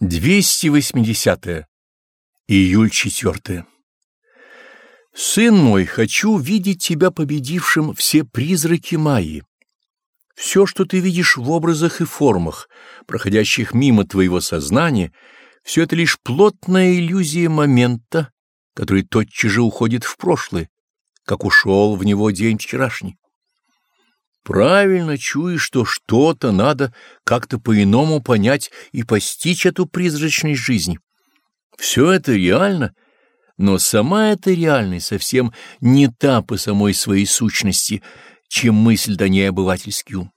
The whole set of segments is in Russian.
280. -е. Июль 4. Сын мой, хочу видеть тебя победившим все призраки Майи. Все, что ты видишь в образах и формах, проходящих мимо твоего сознания, все это лишь плотная иллюзия момента, который тотчас же уходит в прошлое, как ушел в него день вчерашний. Правильно чуешь, что что-то надо как-то по-иному понять и постичь эту призрачность жизни. Все это реально, но сама эта реальность совсем не та по самой своей сущности, чем мысль до ней обывательский ум.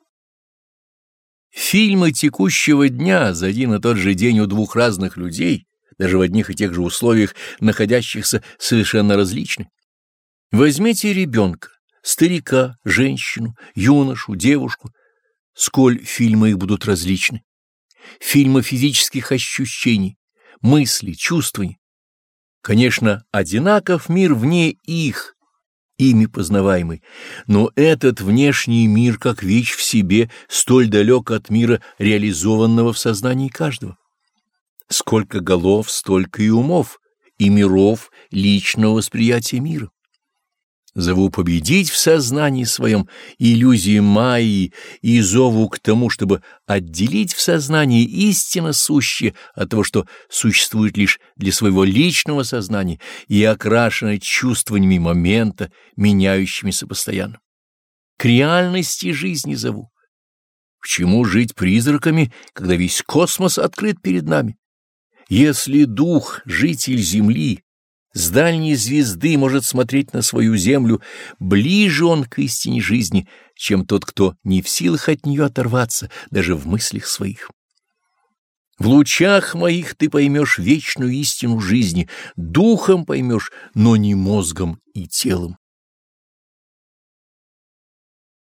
Фильмы текущего дня за один и тот же день у двух разных людей, даже в одних и тех же условиях, находящихся совершенно различны. Возьмите ребенка старика, женщину, юношу, девушку, сколь фильмы их будут различны. Фильмы физических ощущений, мыслей, чувствований. Конечно, одинаков мир вне их, ими познаваемый, но этот внешний мир, как вещь в себе, столь далек от мира, реализованного в сознании каждого. Сколько голов, столько и умов, и миров личного восприятия мира. Зову победить в сознании своем иллюзии Майи и зову к тому, чтобы отделить в сознании истинно сущее от того, что существует лишь для своего личного сознания и окрашено чувствованиями момента, меняющимися постоянно. К реальности жизни зову. К чему жить призраками, когда весь космос открыт перед нами? Если дух, житель Земли, с дальней звезды может смотреть на свою землю, ближе он к истине жизни, чем тот, кто не в силах от нее оторваться, даже в мыслях своих. В лучах моих ты поймешь вечную истину жизни, духом поймешь, но не мозгом и телом.